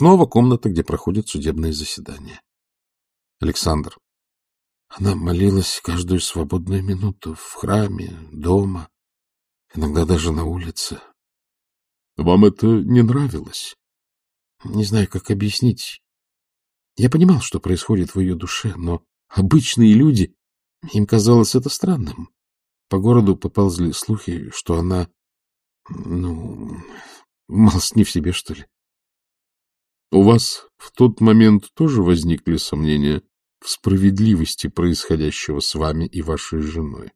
Снова комната, где проходят судебные заседания. Александр. Она молилась каждую свободную минуту в храме, дома, иногда даже на улице. Вам это не нравилось? Не знаю, как объяснить. Я понимал, что происходит в ее душе, но обычные люди, им казалось это странным. По городу поползли слухи, что она, ну, малость не в себе, что ли. У вас в тот момент тоже возникли сомнения в справедливости происходящего с вами и вашей женой?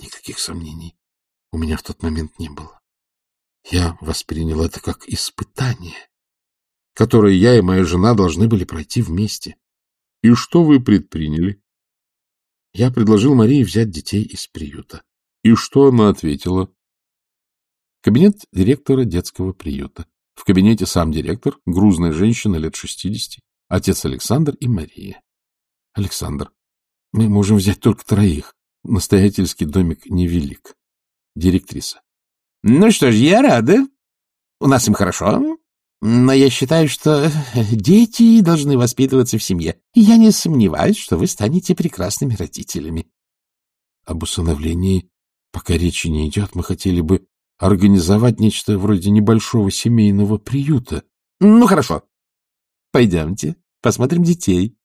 Никаких сомнений у меня в тот момент не было. Я воспринял это как испытание, которое я и моя жена должны были пройти вместе. И что вы предприняли? Я предложил Марии взять детей из приюта. И что она ответила? Кабинет директора детского приюта. В кабинете сам директор, грузная женщина лет шестидесяти, отец Александр и Мария. Александр. Мы можем взять только троих. Настоятельский домик невелик. Директриса. Ну что ж, я рада. У нас им хорошо. Но я считаю, что дети должны воспитываться в семье. И я не сомневаюсь, что вы станете прекрасными родителями. Об усыновлении пока речи не идет. Мы хотели бы организовать нечто вроде небольшого семейного приюта. Ну, хорошо. Пойдемте, посмотрим детей.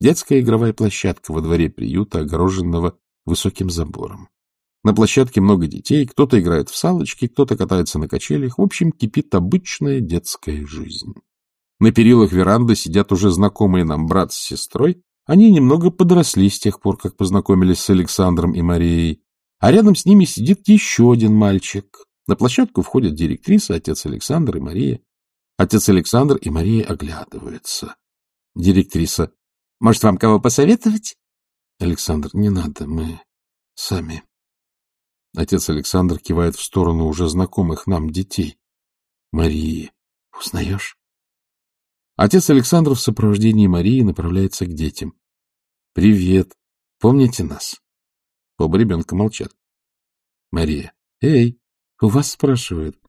Детская игровая площадка во дворе приюта, огороженного высоким забором. На площадке много детей, кто-то играет в салочки, кто-то катается на качелях. В общем, кипит обычная детская жизнь. На перилах веранды сидят уже знакомые нам брат с сестрой. Они немного подросли с тех пор, как познакомились с Александром и Марией. А рядом с ними сидит еще один мальчик. На площадку входят директриса, отец Александр и Мария. Отец Александр и Мария оглядываются. Директриса. — Может, вам кого посоветовать? Александр. — Не надо, мы сами. Отец Александр кивает в сторону уже знакомых нам детей. Марии. Узнаешь? Отец Александр в сопровождении Марии направляется к детям. — Привет. Помните нас? Оба ребенка молчат. Мария. — Эй, у вас спрашивают.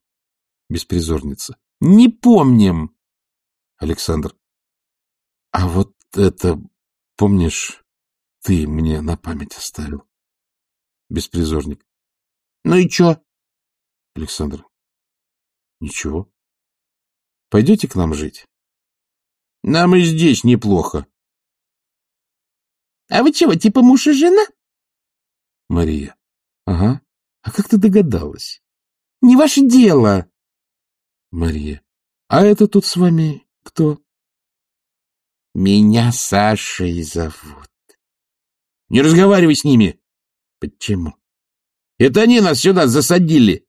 Беспризорница. — Не помним. Александр. — А вот это, помнишь, ты мне на память оставил? Беспризорник. Ну и чё? Александр. Ничего. Пойдете к нам жить? Нам и здесь неплохо. А вы чего, типа муж и жена? Мария. Ага. А как ты догадалась? Не ваше дело. Мария. А это тут с вами кто? Меня Сашей зовут. Не разговаривай с ними. Почему? Это они нас сюда засадили.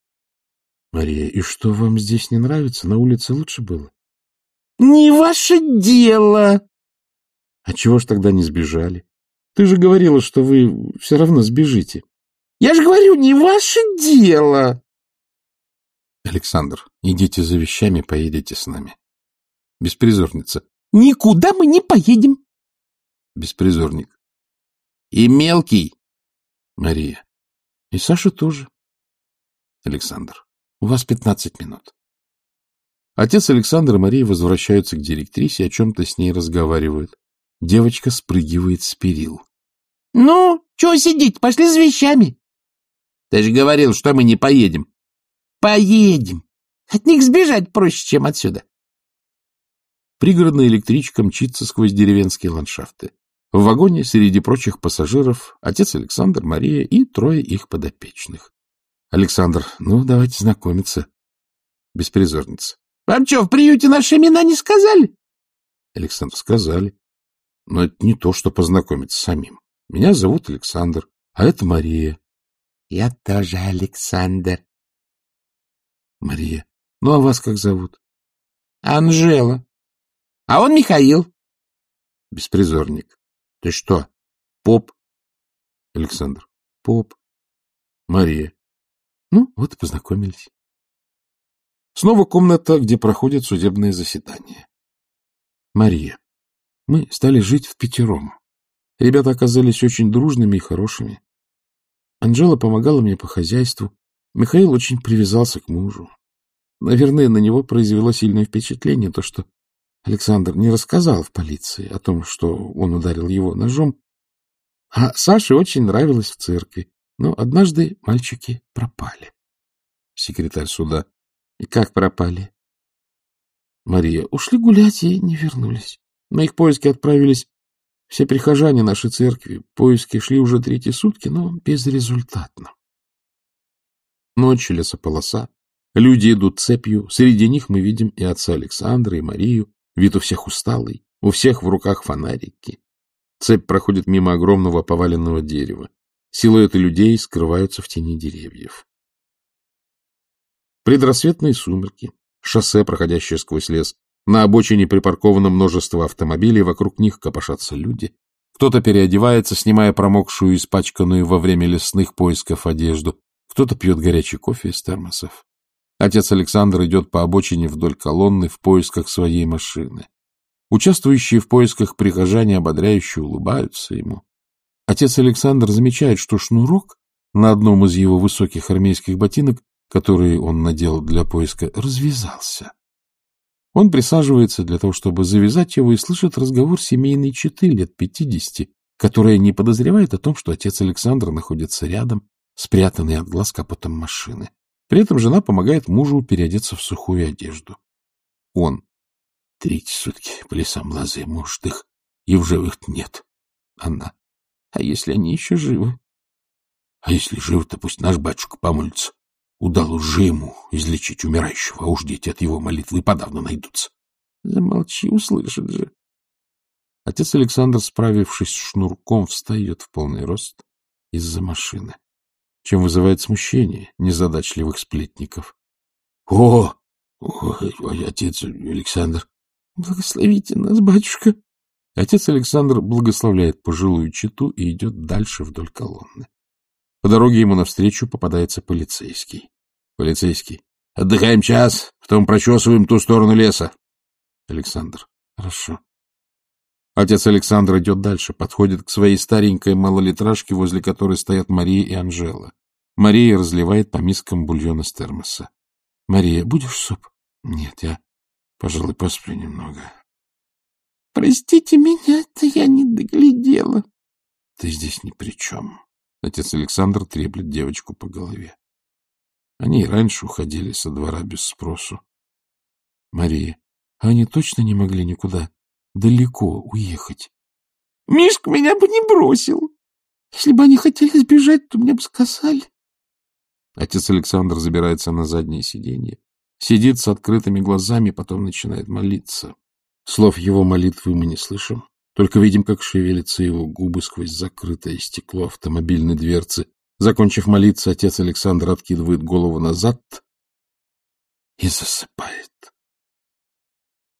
Мария, и что вам здесь не нравится? На улице лучше было? Не ваше дело. А чего ж тогда не сбежали? Ты же говорила, что вы все равно сбежите. Я же говорю, не ваше дело. Александр, идите за вещами, поедете с нами. Беспризорница. Никуда мы не поедем. Беспризорник. И мелкий. Мария. И Саша тоже. Александр, у вас пятнадцать минут. Отец Александр и Мария возвращаются к директрисе, о чем-то с ней разговаривают. Девочка спрыгивает с перил. — Ну, чего сидеть? Пошли с вещами. — Ты же говорил, что мы не поедем. — Поедем. От них сбежать проще, чем отсюда. Пригородная электричка мчится сквозь деревенские ландшафты. В вагоне среди прочих пассажиров отец Александр, Мария и трое их подопечных. Александр, ну, давайте знакомиться. Беспризорница. — Вам что, в приюте наши имена не сказали? Александр, сказали. Но это не то, что познакомиться с самим. Меня зовут Александр, а это Мария. — Я тоже Александр. Мария. Ну, а вас как зовут? — Анжела. — А он Михаил. Беспризорник. — Ты что, поп? Александр. — Поп. Мария. Ну, вот и познакомились. Снова комната, где проходят судебные заседания. Мария. Мы стали жить в пятером. Ребята оказались очень дружными и хорошими. Анжела помогала мне по хозяйству. Михаил очень привязался к мужу. Наверное, на него произвело сильное впечатление то, что Александр не рассказал в полиции о том, что он ударил его ножом, а Саше очень нравилось в церкви. Но однажды мальчики пропали. Секретарь суда. И как пропали? Мария. Ушли гулять и не вернулись. На их поиски отправились все прихожане нашей церкви. Поиски шли уже третьи сутки, но безрезультатно. Ночь, лесополоса. Люди идут цепью. Среди них мы видим и отца Александра, и Марию. Вид у всех усталый. У всех в руках фонарики. Цепь проходит мимо огромного поваленного дерева. Силуэты людей скрываются в тени деревьев. Предрассветные сумерки, шоссе, проходящее сквозь лес. На обочине припарковано множество автомобилей, вокруг них копошатся люди. Кто-то переодевается, снимая промокшую и испачканную во время лесных поисков одежду. Кто-то пьет горячий кофе из термосов. Отец Александр идет по обочине вдоль колонны в поисках своей машины. Участвующие в поисках прихожане ободряюще улыбаются ему. Отец Александр замечает, что шнурок на одном из его высоких армейских ботинок, которые он надел для поиска, развязался. Он присаживается для того, чтобы завязать его, и слышит разговор семейной четы лет пятидесяти, которая не подозревает о том, что отец Александр находится рядом, спрятанный от глаз капотом машины. При этом жена помогает мужу переодеться в сухую одежду. Он. Третьи сутки по лесам лазы, может, их и в живых нет. Она. А если они еще живы? А если живы, то пусть наш батюшка помолится. Удалось же ему излечить умирающего, а уж дети от его молитвы подавно найдутся. Замолчи, услышит же. Отец Александр, справившись с шнурком, встает в полный рост из-за машины, чем вызывает смущение незадачливых сплетников. — О, о, отец Александр, Благословите нас, батюшка. Отец Александр благословляет пожилую читу и идет дальше вдоль колонны. По дороге ему навстречу попадается полицейский. Полицейский. Отдыхаем час, потом прочесываем ту сторону леса. Александр. Хорошо. Отец Александр идет дальше, подходит к своей старенькой малолитражке, возле которой стоят Мария и Анжела. Мария разливает по мискам бульон из термоса. — Мария, будешь суп? — Нет, я Пожалуй, посплю немного. — Простите меня, это я не доглядела. — Ты здесь ни при чем. Отец Александр треплет девочку по голове. Они и раньше уходили со двора без спросу. — Мария, а они точно не могли никуда далеко уехать? — Мишка меня бы не бросил. Если бы они хотели сбежать, то мне бы сказали. Отец Александр забирается на заднее сиденье. Сидит с открытыми глазами, потом начинает молиться. Слов его молитвы мы не слышим, только видим, как шевелятся его губы сквозь закрытое стекло автомобильной дверцы. Закончив молиться, отец Александр откидывает голову назад и засыпает.